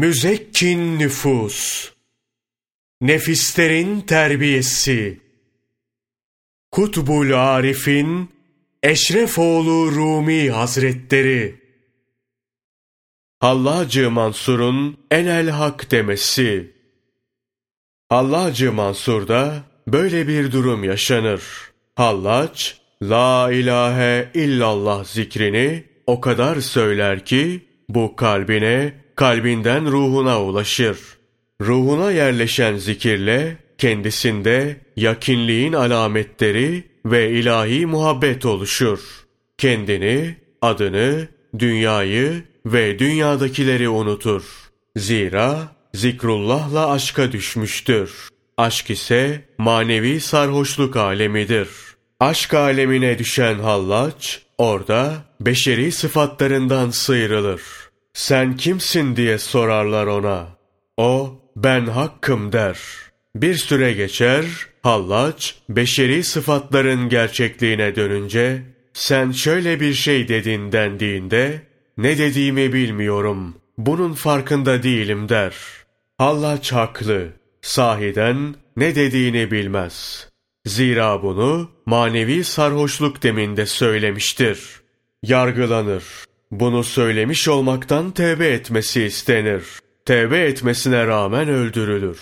Müzekkin nüfus, nefislerin terbiyesi, Kutbul Arif'in Eşrefoğlu Rumi Hazretleri, Hallacı Mansur'un enel hak demesi, Hallacı Mansur'da böyle bir durum yaşanır. Hallaç, La ilahe illallah zikrini o kadar söyler ki, bu kalbine, kalbinden ruhuna ulaşır. Ruhuna yerleşen zikirle, kendisinde yakinliğin alametleri ve ilahi muhabbet oluşur. Kendini, adını, dünyayı ve dünyadakileri unutur. Zira zikrullahla aşka düşmüştür. Aşk ise manevi sarhoşluk alemidir. Aşk alemine düşen hallaç, orada beşeri sıfatlarından sıyrılır. Sen kimsin diye sorarlar ona. O, ben hakkım der. Bir süre geçer, hallaç, beşeri sıfatların gerçekliğine dönünce, sen şöyle bir şey dedin dendiğinde, ne dediğimi bilmiyorum, bunun farkında değilim der. Hallaç haklı, sahiden ne dediğini bilmez. Zira bunu manevi sarhoşluk deminde söylemiştir. Yargılanır. Bunu söylemiş olmaktan tevbe etmesi istenir. Tevbe etmesine rağmen öldürülür.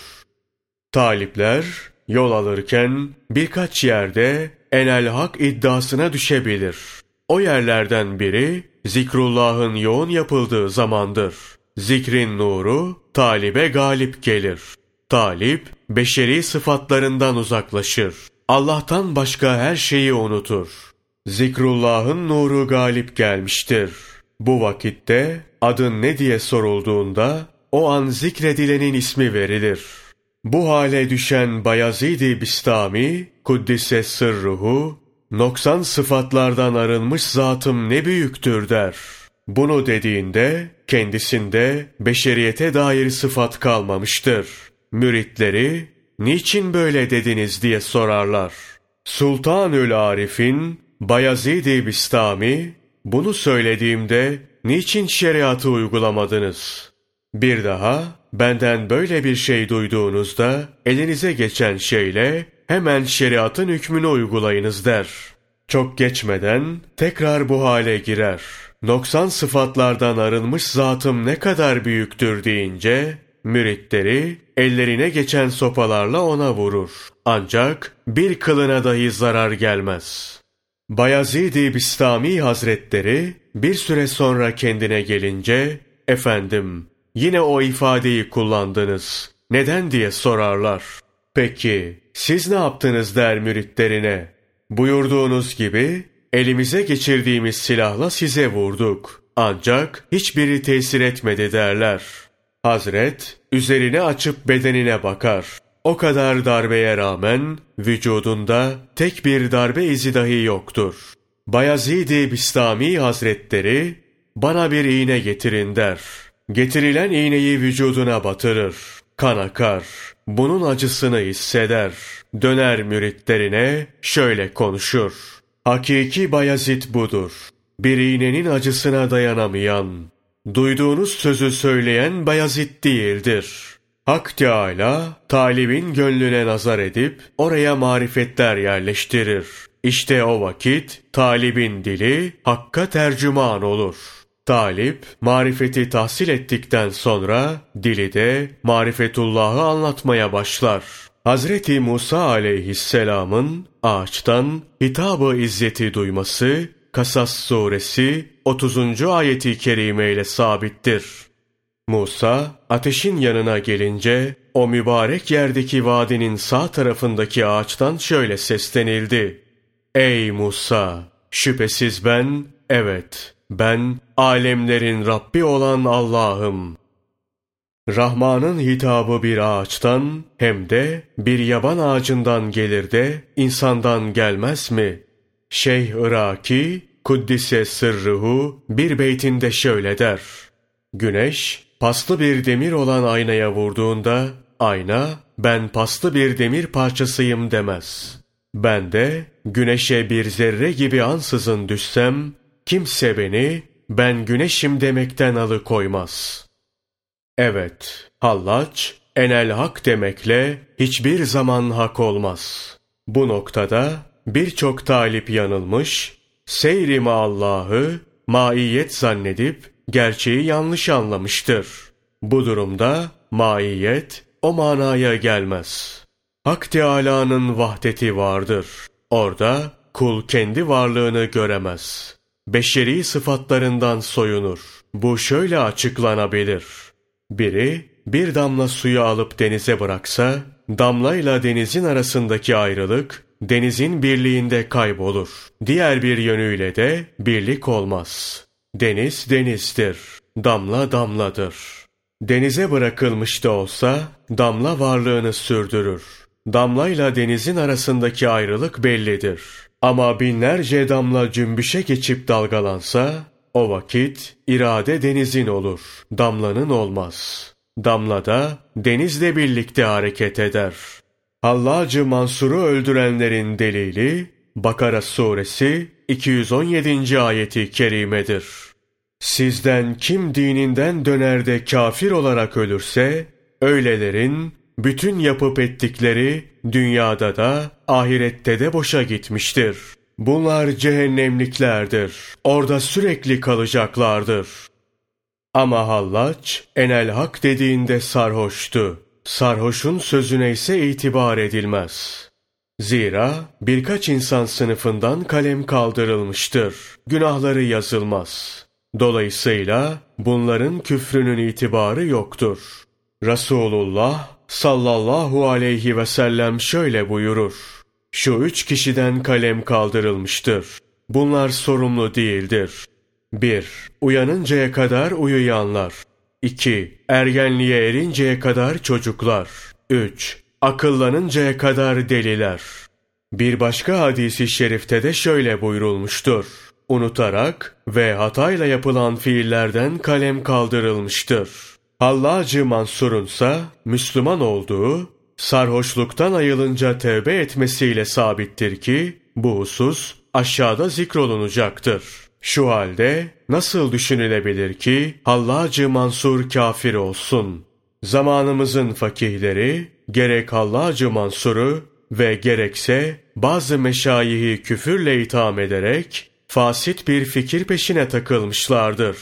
Talipler yol alırken birkaç yerde enel hak iddiasına düşebilir. O yerlerden biri zikrullahın yoğun yapıldığı zamandır. Zikrin nuru talibe galip gelir. Talip beşeri sıfatlarından uzaklaşır. Allah'tan başka her şeyi unutur. Zikrullah'ın nuru galip gelmiştir. Bu vakitte adın ne diye sorulduğunda o an zikredilenin ismi verilir. Bu hale düşen Bayezid-i Bistami, Kuddise sırruhu, noksan sıfatlardan arınmış zatım ne büyüktür der. Bunu dediğinde kendisinde beşeriyete dair sıfat kalmamıştır. Müritleri niçin böyle dediniz diye sorarlar. Sultanül Arif'in Bayezid-i Bistami bunu söylediğimde niçin şeriatı uygulamadınız? Bir daha benden böyle bir şey duyduğunuzda elinize geçen şeyle hemen şeriatın hükmünü uygulayınız der. Çok geçmeden tekrar bu hale girer. Noksan sıfatlardan arınmış zatım ne kadar büyüktür deyince müritleri ellerine geçen sopalarla ona vurur. Ancak bir kılına dahi zarar gelmez. Bayezid-i Bistami Hazretleri bir süre sonra kendine gelince, efendim yine o ifadeyi kullandınız. Neden diye sorarlar. Peki siz ne yaptınız der müritlerine. Buyurduğunuz gibi elimize geçirdiğimiz silahla size vurduk. Ancak hiçbiri tesir etmedi derler. Hazret üzerine açıp bedenine bakar. O kadar darbeye rağmen vücudunda tek bir darbe izi dahi yoktur. Bayezid-i Bistami Hazretleri bana bir iğne getirin der. Getirilen iğneyi vücuduna batırır. Kan akar. Bunun acısını hisseder. Döner müritlerine şöyle konuşur. Hakiki Bayezid budur. Bir iğnenin acısına dayanamayan, duyduğunuz sözü söyleyen Bayezid değildir. Hak Teâlâ, talibin gönlüne nazar edip oraya marifetler yerleştirir. İşte o vakit talibin dili hakka tercüman olur. Talip, marifeti tahsil ettikten sonra dili de marifetullahı anlatmaya başlar. Hazreti Musa aleyhisselamın ağaçtan hitabı izzeti duyması Kasas suresi 30. ayeti kerime ile sabittir. Musa ateşin yanına gelince o mübarek yerdeki vadinin sağ tarafındaki ağaçtan şöyle seslenildi. Ey Musa! Şüphesiz ben, evet, ben alemlerin Rabbi olan Allah'ım. Rahman'ın hitabı bir ağaçtan hem de bir yaban ağacından gelir de insandan gelmez mi? Şeyh Iraki, Kuddise sırrıhu bir beytinde şöyle der. Güneş, paslı bir demir olan aynaya vurduğunda, ayna, ben paslı bir demir parçasıyım demez. Ben de, güneşe bir zerre gibi ansızın düşsem, kimse beni, ben güneşim demekten alıkoymaz.'' Evet, hallaç, enel hak demekle hiçbir zaman hak olmaz. Bu noktada birçok talip yanılmış, seyri Allah'ı maiyet zannedip gerçeği yanlış anlamıştır. Bu durumda maiyet o manaya gelmez. Hak Teâlâ'nın vahdeti vardır. Orada kul kendi varlığını göremez. Beşeri sıfatlarından soyunur. Bu şöyle açıklanabilir. Biri bir damla suyu alıp denize bıraksa, damlayla denizin arasındaki ayrılık denizin birliğinde kaybolur. Diğer bir yönüyle de birlik olmaz. Deniz denizdir. Damla damladır. Denize bırakılmış da olsa damla varlığını sürdürür. Damlayla denizin arasındaki ayrılık bellidir. Ama binlerce damla cümbüşe geçip dalgalansa o vakit irade denizin olur, damlanın olmaz. Damla da denizle birlikte hareket eder. Hallacı Mansur'u öldürenlerin delili Bakara suresi 217. ayeti kerimedir. Sizden kim dininden döner de kafir olarak ölürse, öylelerin bütün yapıp ettikleri dünyada da ahirette de boşa gitmiştir. Bunlar cehennemliklerdir. Orada sürekli kalacaklardır. Ama hallaç enel hak dediğinde sarhoştu. Sarhoşun sözüne ise itibar edilmez. Zira birkaç insan sınıfından kalem kaldırılmıştır. Günahları yazılmaz. Dolayısıyla bunların küfrünün itibarı yoktur. Resulullah sallallahu aleyhi ve sellem şöyle buyurur. Şu üç kişiden kalem kaldırılmıştır. Bunlar sorumlu değildir. 1. Uyanıncaya kadar uyuyanlar. 2. Ergenliğe erinceye kadar çocuklar. 3. Akıllanıncaya kadar deliler. Bir başka hadisi şerifte de şöyle buyurulmuştur. Unutarak ve hatayla yapılan fiillerden kalem kaldırılmıştır. Hallacı Mansur'unsa Müslüman olduğu, sarhoşluktan ayılınca tevbe etmesiyle sabittir ki, bu husus aşağıda zikrolunacaktır. Şu halde nasıl düşünülebilir ki Hallacı Mansur kafir olsun? Zamanımızın fakihleri gerek Hallacı Mansur'u ve gerekse bazı meşayihi küfürle itham ederek fasit bir fikir peşine takılmışlardır.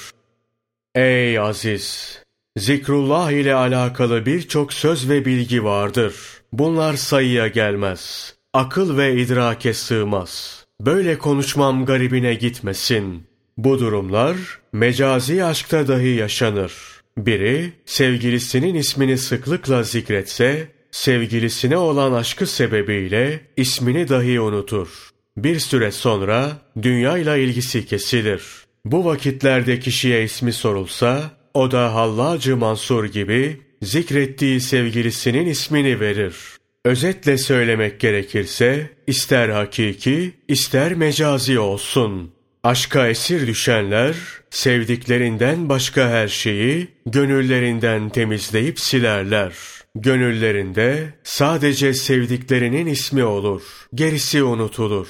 Ey aziz! Zikrullah ile alakalı birçok söz ve bilgi vardır. Bunlar sayıya gelmez. Akıl ve idrake sığmaz. Böyle konuşmam garibine gitmesin. Bu durumlar mecazi aşkta dahi yaşanır. Biri sevgilisinin ismini sıklıkla zikretse, sevgilisine olan aşkı sebebiyle ismini dahi unutur. Bir süre sonra dünyayla ilgisi kesilir. Bu vakitlerde kişiye ismi sorulsa, o da Hallacı Mansur gibi zikrettiği sevgilisinin ismini verir. Özetle söylemek gerekirse, ister hakiki, ister mecazi olsun. Aşka esir düşenler, sevdiklerinden başka her şeyi gönüllerinden temizleyip silerler. Gönüllerinde sadece sevdiklerinin ismi olur, gerisi unutulur.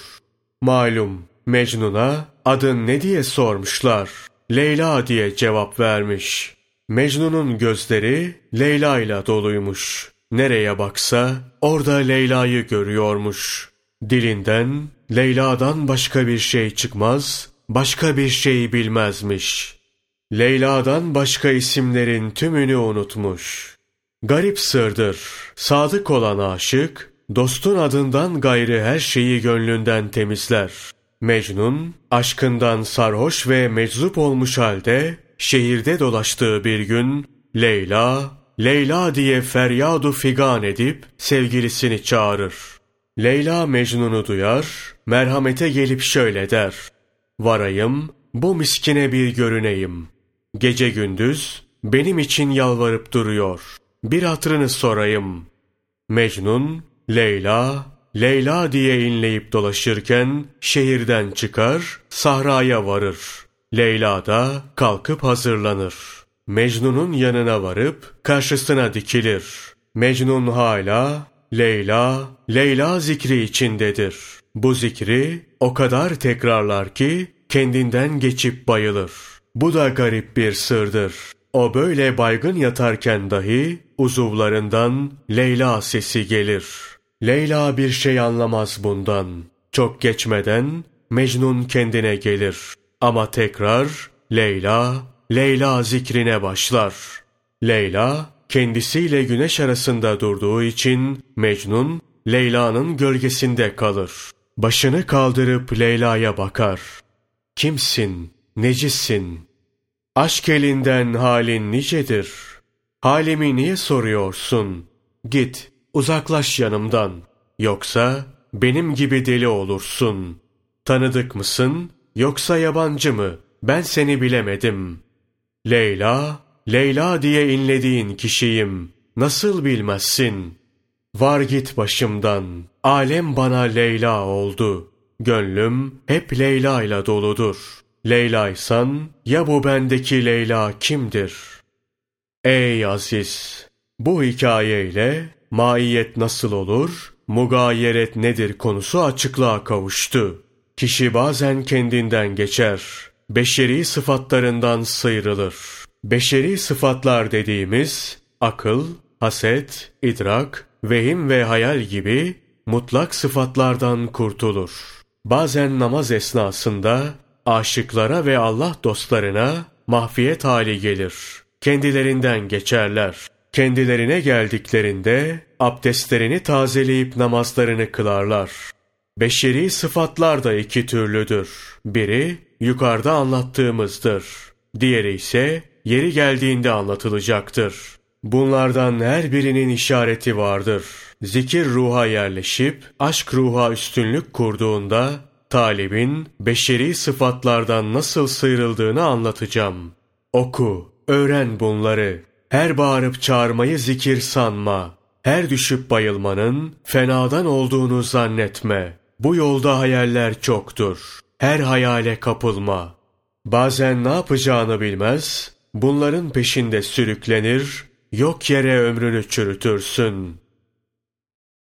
Malum, Mecnun'a adın ne diye sormuşlar. Leyla diye cevap vermiş. Mecnun'un gözleri Leyla ile doluymuş. Nereye baksa orada Leyla'yı görüyormuş. Dilinden Leyla'dan başka bir şey çıkmaz, başka bir şey bilmezmiş. Leyla'dan başka isimlerin tümünü unutmuş. Garip sırdır. Sadık olan aşık, dostun adından gayrı her şeyi gönlünden temizler. Mecnun, aşkından sarhoş ve meczup olmuş halde, şehirde dolaştığı bir gün, Leyla, Leyla diye feryadu figan edip sevgilisini çağırır. Leyla Mecnun'u duyar, merhamete gelip şöyle der. Varayım, bu miskine bir görüneyim. Gece gündüz benim için yalvarıp duruyor. Bir hatırını sorayım. Mecnun, Leyla, Leyla diye inleyip dolaşırken şehirden çıkar, sahraya varır. Leyla da kalkıp hazırlanır. Mecnun'un yanına varıp karşısına dikilir. Mecnun hala Leyla, Leyla zikri içindedir. Bu zikri o kadar tekrarlar ki kendinden geçip bayılır. Bu da garip bir sırdır. O böyle baygın yatarken dahi uzuvlarından Leyla sesi gelir. Leyla bir şey anlamaz bundan. Çok geçmeden Mecnun kendine gelir. Ama tekrar Leyla, Leyla zikrine başlar. Leyla kendisiyle güneş arasında durduğu için Mecnun Leyla'nın gölgesinde kalır. Başını kaldırıp Leyla'ya bakar. Kimsin? Necissin? Aşk elinden halin nicedir? Halimi niye soruyorsun? Git, uzaklaş yanımdan. Yoksa benim gibi deli olursun. Tanıdık mısın? Yoksa yabancı mı? Ben seni bilemedim. Leyla, Leyla diye inlediğin kişiyim. Nasıl bilmezsin? Var git başımdan. Alem bana Leyla oldu. Gönlüm hep Leyla ile doludur. Leyla'ysan ya bu bendeki Leyla kimdir? Ey Aziz! Bu hikayeyle maiyet nasıl olur, mugayeret nedir konusu açıklığa kavuştu. Kişi bazen kendinden geçer, beşeri sıfatlarından sıyrılır. Beşeri sıfatlar dediğimiz akıl, haset, idrak, vehim ve hayal gibi mutlak sıfatlardan kurtulur. Bazen namaz esnasında aşıklara ve Allah dostlarına mahfiyet hali gelir. Kendilerinden geçerler. Kendilerine geldiklerinde abdestlerini tazeleyip namazlarını kılarlar. Beşeri sıfatlar da iki türlüdür. Biri yukarıda anlattığımızdır. Diğeri ise yeri geldiğinde anlatılacaktır. Bunlardan her birinin işareti vardır. Zikir ruha yerleşip aşk ruha üstünlük kurduğunda talibin beşeri sıfatlardan nasıl sıyrıldığını anlatacağım. Oku, öğren bunları. Her bağırıp çağırmayı zikir sanma. Her düşüp bayılmanın fenadan olduğunu zannetme. Bu yolda hayaller çoktur. Her hayale kapılma. Bazen ne yapacağını bilmez, bunların peşinde sürüklenir, yok yere ömrünü çürütürsün.